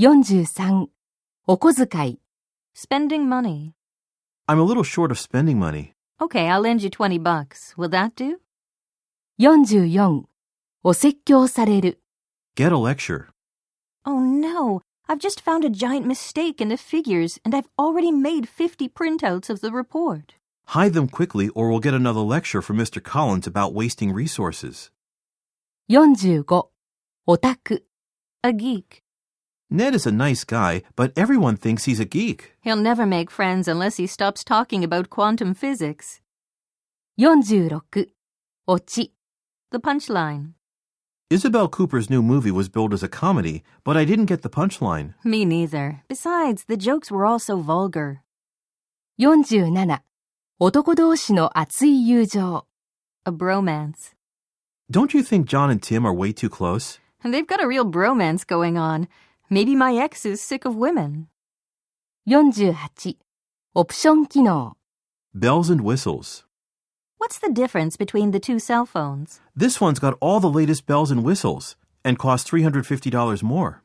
43. お小遣い Spending money. I'm a little short of spending money. Okay, I'll lend you 20 bucks. Will that do? 44. お説教される Get a lecture. Oh no, I've just found a giant mistake in the figures and I've already made 50 printouts of the report. Hide them quickly or we'll get another lecture from Mr. Collins about wasting resources. 45. オタク A geek. Ned is a nice guy, but everyone thinks he's a geek. He'll never make friends unless he stops talking about quantum physics. 46. オチ The punchline. Isabel Cooper's new movie was billed as a comedy, but I didn't get the punchline. Me neither. Besides, the jokes were all so vulgar. 47. 男同士の熱い友情 A bromance. Don't you think John and Tim are way too close? And they've got a real bromance going on. Maybe my ex is sick of women. 48. オプション機能 Bells and whistles. What's the difference between the two cell phones? This one's got all the latest bells and whistles and costs $350 more.